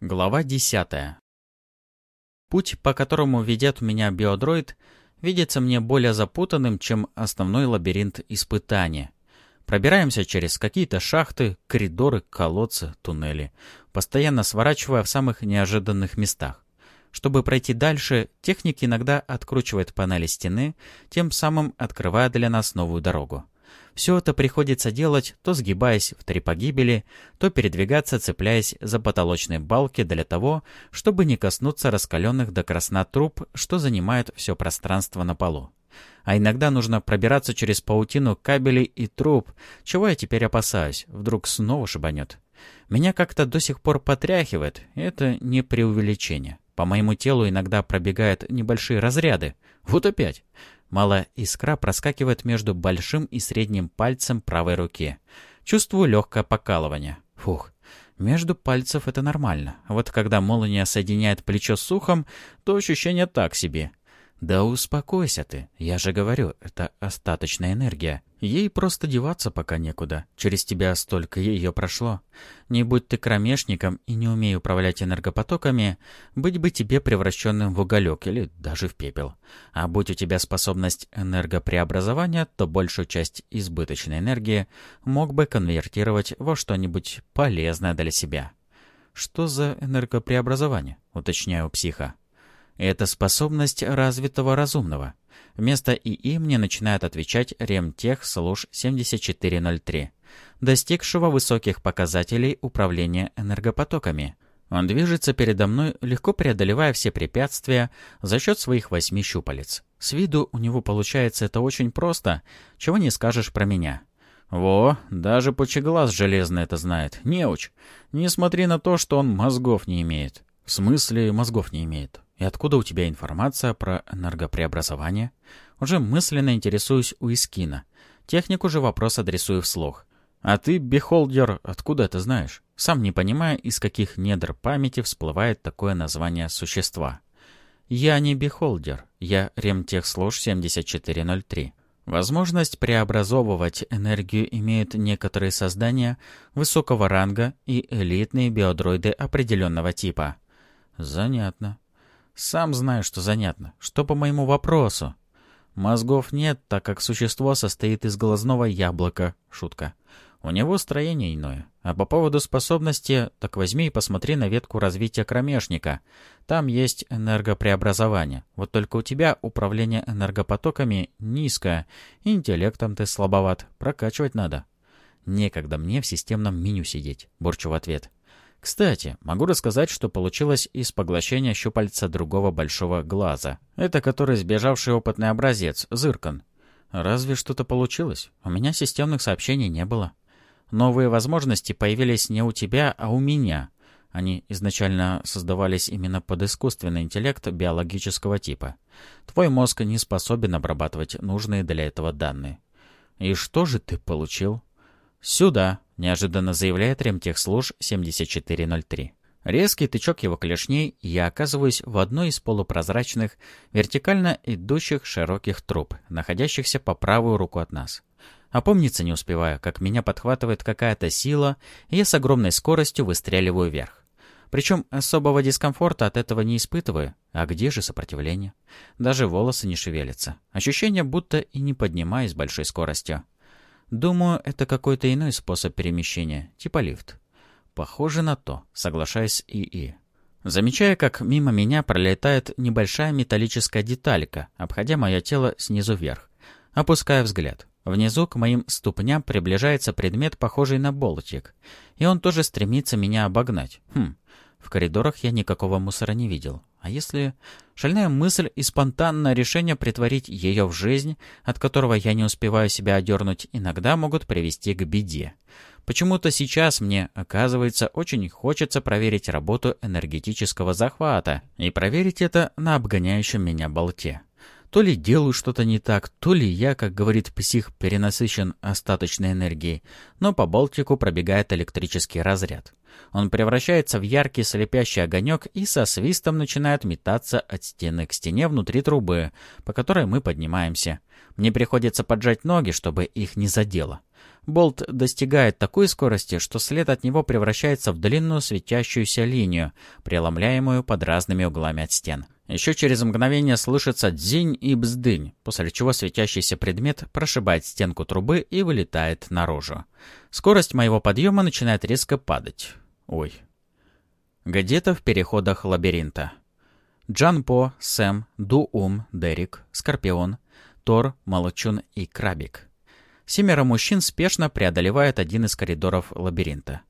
Глава 10. Путь, по которому ведет меня биодроид, видится мне более запутанным, чем основной лабиринт испытания. Пробираемся через какие-то шахты, коридоры, колодцы, туннели, постоянно сворачивая в самых неожиданных местах. Чтобы пройти дальше, техник иногда откручивает панели стены, тем самым открывая для нас новую дорогу. Все это приходится делать, то сгибаясь в три погибели, то передвигаться, цепляясь за потолочные балки для того, чтобы не коснуться раскаленных до красна труб, что занимают все пространство на полу. А иногда нужно пробираться через паутину кабелей и труб, чего я теперь опасаюсь, вдруг снова шибанет. Меня как-то до сих пор потряхивает, это не преувеличение. По моему телу иногда пробегают небольшие разряды. Вот опять. Малая искра проскакивает между большим и средним пальцем правой руки. Чувствую легкое покалывание. Фух. Между пальцев это нормально. Вот когда молния соединяет плечо с ухом, то ощущение так себе. «Да успокойся ты. Я же говорю, это остаточная энергия. Ей просто деваться пока некуда. Через тебя столько ее прошло. Не будь ты кромешником и не умей управлять энергопотоками, быть бы тебе превращенным в уголек или даже в пепел. А будь у тебя способность энергопреобразования, то большую часть избыточной энергии мог бы конвертировать во что-нибудь полезное для себя». «Что за энергопреобразование?» — уточняю психа. Это способность развитого разумного. Вместо ИИ мне начинает отвечать ремтех служ 7403, достигшего высоких показателей управления энергопотоками. Он движется передо мной, легко преодолевая все препятствия за счет своих восьми щупалец. С виду у него получается это очень просто, чего не скажешь про меня. Во, даже пучеглаз железный это знает. Неуч. Не смотри на то, что он мозгов не имеет. В смысле мозгов не имеет? И откуда у тебя информация про энергопреобразование? Уже мысленно интересуюсь у Искина. Технику же вопрос адресую вслух. А ты, бихолдер, откуда это знаешь? Сам не понимая, из каких недр памяти всплывает такое название существа. Я не бихолдер, я ремтехслуж 7403. Возможность преобразовывать энергию имеют некоторые создания высокого ранга и элитные биодроиды определенного типа. Занятно. Сам знаю, что занятно. Что по моему вопросу? Мозгов нет, так как существо состоит из глазного яблока. Шутка. У него строение иное. А по поводу способности, так возьми и посмотри на ветку развития кромешника. Там есть энергопреобразование. Вот только у тебя управление энергопотоками низкое, интеллектом ты слабоват. Прокачивать надо. Некогда мне в системном меню сидеть, бурчу в ответ. Кстати, могу рассказать, что получилось из поглощения щупальца другого большого глаза. Это который сбежавший опытный образец, Зыркан. Разве что-то получилось? У меня системных сообщений не было. Новые возможности появились не у тебя, а у меня. Они изначально создавались именно под искусственный интеллект биологического типа. Твой мозг не способен обрабатывать нужные для этого данные. И что же ты получил? Сюда, неожиданно заявляет ремтехслуж 7403. Резкий тычок его клешней, и я оказываюсь в одной из полупрозрачных, вертикально идущих широких труб, находящихся по правую руку от нас. Опомниться не успеваю, как меня подхватывает какая-то сила, и я с огромной скоростью выстреливаю вверх. Причем особого дискомфорта от этого не испытываю. А где же сопротивление? Даже волосы не шевелятся. Ощущение, будто и не поднимаюсь большой скоростью. Думаю, это какой-то иной способ перемещения, типа лифт. Похоже на то, соглашаясь ИИ. Замечая, как мимо меня пролетает небольшая металлическая деталька, обходя мое тело снизу вверх. Опуская взгляд. Внизу к моим ступням приближается предмет, похожий на болтик. И он тоже стремится меня обогнать. Хм, в коридорах я никакого мусора не видел. А если шальная мысль и спонтанное решение притворить ее в жизнь, от которого я не успеваю себя одернуть, иногда могут привести к беде. Почему-то сейчас мне, оказывается, очень хочется проверить работу энергетического захвата и проверить это на обгоняющем меня болте. То ли делаю что-то не так, то ли я, как говорит псих, перенасыщен остаточной энергией, но по болтику пробегает электрический разряд. Он превращается в яркий слепящий огонек и со свистом начинает метаться от стены к стене внутри трубы, по которой мы поднимаемся. Мне приходится поджать ноги, чтобы их не задело. Болт достигает такой скорости, что след от него превращается в длинную светящуюся линию, преломляемую под разными углами от стен. Еще через мгновение слышится дзинь и бздынь, после чего светящийся предмет прошибает стенку трубы и вылетает наружу. Скорость моего подъема начинает резко падать. Ой. Где-то в переходах лабиринта. Джан По, Сэм, Ду Ум, Дерек, Скорпион, Тор, Молочун и Крабик. Семеро мужчин спешно преодолевают один из коридоров лабиринта.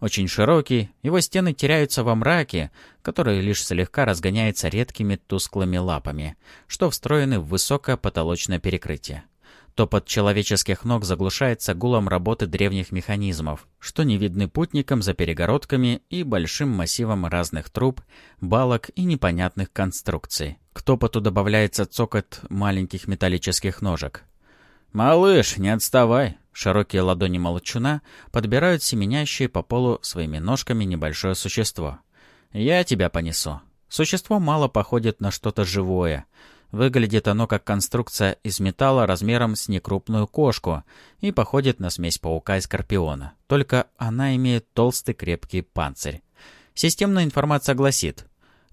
Очень широкий, его стены теряются во мраке, который лишь слегка разгоняется редкими тусклыми лапами, что встроены в высокое потолочное перекрытие. Топот человеческих ног заглушается гулом работы древних механизмов, что не видны путникам за перегородками и большим массивом разных труб, балок и непонятных конструкций. К топоту добавляется цокот маленьких металлических ножек. «Малыш, не отставай!» Широкие ладони молчуна подбирают семенящие по полу своими ножками небольшое существо. «Я тебя понесу». Существо мало походит на что-то живое. Выглядит оно как конструкция из металла размером с некрупную кошку и походит на смесь паука и скорпиона. Только она имеет толстый крепкий панцирь. Системная информация гласит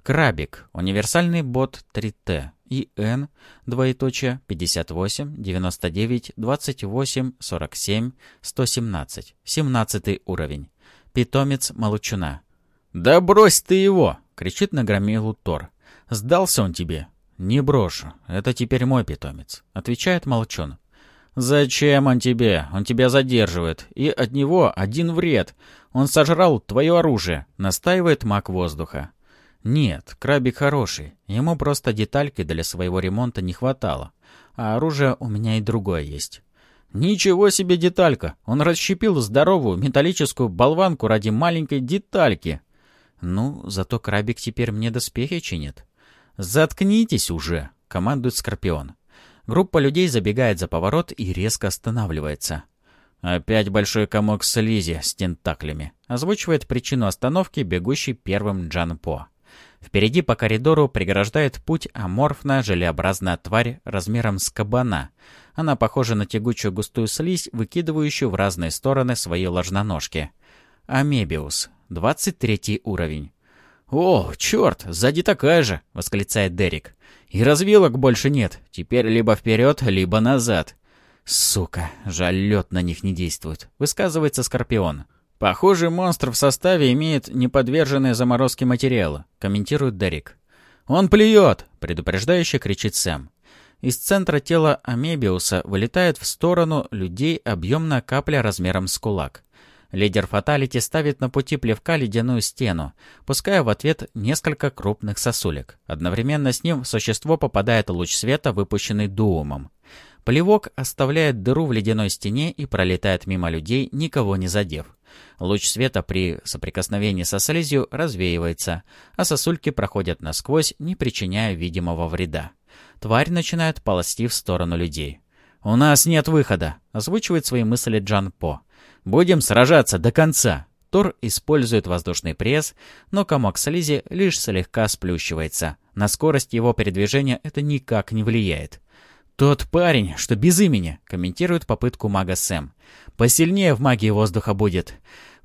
Крабик. Универсальный бот 3Т. ИН, двоеточие, 58, 99, 28, 47, 117. 17 уровень. Питомец Малучуна. «Да брось ты его!» — кричит на громилу Тор. «Сдался он тебе?» «Не брошу. Это теперь мой питомец», — отвечает Молчун. «Зачем он тебе? Он тебя задерживает. И от него один вред. Он сожрал твое оружие», — настаивает маг воздуха. Нет, крабик хороший. Ему просто детальки для своего ремонта не хватало. А оружие у меня и другое есть. Ничего себе деталька! Он расщепил здоровую металлическую болванку ради маленькой детальки. Ну, зато крабик теперь мне доспехи чинит. «Заткнитесь уже!» — командует Скорпион. Группа людей забегает за поворот и резко останавливается. «Опять большой комок слизи с тентаклями», — озвучивает причину остановки бегущий первым Джан По. Впереди по коридору преграждает путь аморфная желеобразная тварь размером с кабана. Она похожа на тягучую густую слизь, выкидывающую в разные стороны свои ложноножки. Амебиус. 23 уровень. «О, черт, сзади такая же!» — восклицает Дерек. «И развилок больше нет. Теперь либо вперед, либо назад». «Сука, жаль, лед на них не действует», — высказывается Скорпион. Похоже, монстр в составе имеет неподверженные заморозке материала, комментирует Дерек. Он плюет, предупреждающе кричит Сэм. Из центра тела Амебиуса вылетает в сторону людей объемная капля размером с кулак. Лидер Фаталити ставит на пути плевка ледяную стену, пуская в ответ несколько крупных сосулек. Одновременно с ним в существо попадает луч света, выпущенный Дуумом. Плевок оставляет дыру в ледяной стене и пролетает мимо людей, никого не задев. Луч света при соприкосновении со слизью развеивается, а сосульки проходят насквозь, не причиняя видимого вреда. Тварь начинает ползти в сторону людей. «У нас нет выхода», — озвучивает свои мысли Джан По. «Будем сражаться до конца». Тор использует воздушный пресс, но комок слизи лишь слегка сплющивается. На скорость его передвижения это никак не влияет. «Тот парень, что без имени», — комментирует попытку мага Сэм. «Посильнее в магии воздуха будет.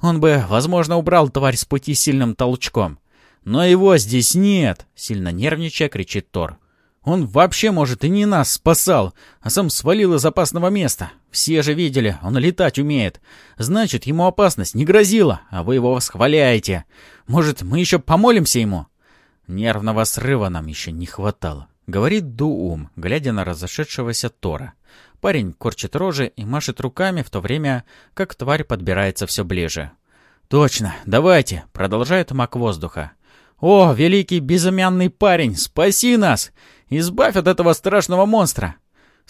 Он бы, возможно, убрал тварь с пути сильным толчком. Но его здесь нет!» — сильно нервничая кричит Тор. «Он вообще, может, и не нас спасал, а сам свалил из опасного места. Все же видели, он летать умеет. Значит, ему опасность не грозила, а вы его восхваляете. Может, мы еще помолимся ему?» Нервного срыва нам еще не хватало. Говорит Дуум, глядя на разошедшегося Тора. Парень корчит рожи и машет руками, в то время как тварь подбирается все ближе. «Точно, давайте!» — продолжает маг воздуха. «О, великий безымянный парень, спаси нас! Избавь от этого страшного монстра!»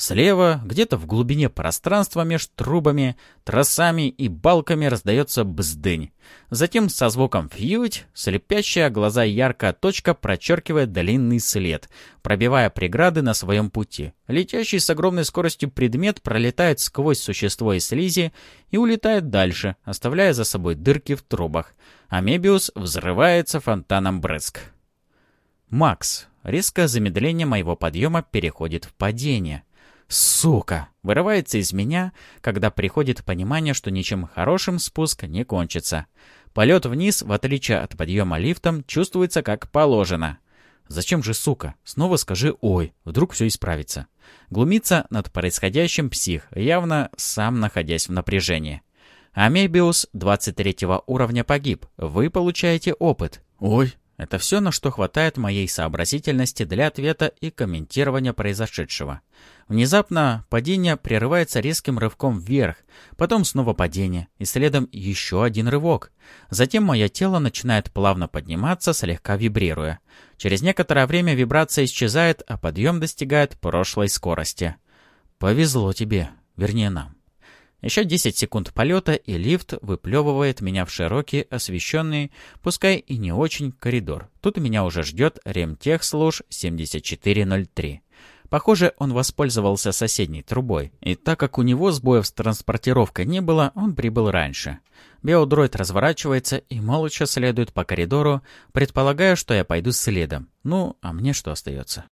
Слева, где-то в глубине пространства между трубами, тросами и балками раздается бздынь. Затем со звуком «фьють» слепящая глаза яркая точка прочеркивает длинный след, пробивая преграды на своем пути. Летящий с огромной скоростью предмет пролетает сквозь существо из слизи и улетает дальше, оставляя за собой дырки в трубах. А Мебиус взрывается фонтаном брызг. Макс. Резкое замедление моего подъема переходит в падение. Сука! Вырывается из меня, когда приходит понимание, что ничем хорошим спуск не кончится. Полет вниз, в отличие от подъема лифтом, чувствуется как положено. Зачем же, сука? Снова скажи «ой», вдруг все исправится. Глумится над происходящим псих, явно сам находясь в напряжении. Амебиус 23 уровня погиб. Вы получаете опыт. Ой, это все, на что хватает моей сообразительности для ответа и комментирования произошедшего. Внезапно падение прерывается резким рывком вверх, потом снова падение, и следом еще один рывок. Затем мое тело начинает плавно подниматься, слегка вибрируя. Через некоторое время вибрация исчезает, а подъем достигает прошлой скорости. Повезло тебе, вернее нам. Еще 10 секунд полета, и лифт выплевывает меня в широкий, освещенный, пускай и не очень, коридор. Тут меня уже ждет ремтехслуж 7403. Похоже, он воспользовался соседней трубой, и так как у него сбоев с транспортировкой не было, он прибыл раньше. Биодроид разворачивается и молча следует по коридору, предполагая, что я пойду следом. Ну, а мне что остается?